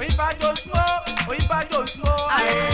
Oyiba jo smo, oyiba jo smo, aye.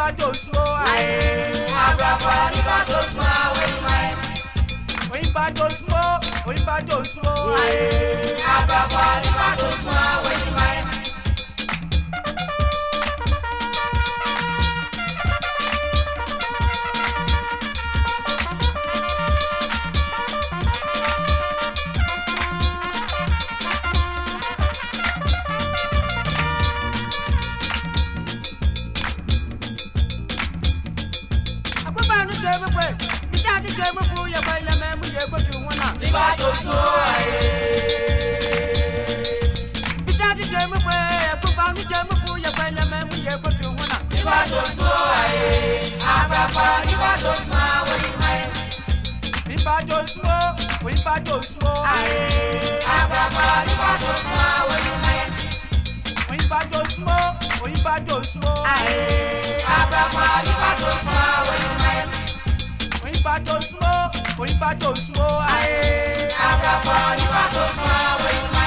bá jò sún ó àyè. àbàbà ní bá tó sún àwọn ìmọ̀ ẹ̀. òyìnbá jò sún sún ó àyè. Nípa tó sún àyè. Nípa tó sún àyè. Abrafo nípa tó sún àwọn ìmọ̀ ẹ̀. Oyinba Josmo, Oyinba Josmo, Abrafo nípa tó sún àwọn ìmọ̀ ẹ̀. Oyinba Josmo, Oyinba Josmo, Abrafo Oyinba Josmo, Oyinba Josmo, Abrafo nípa tó sún àwọn ìmọ̀ ẹ̀.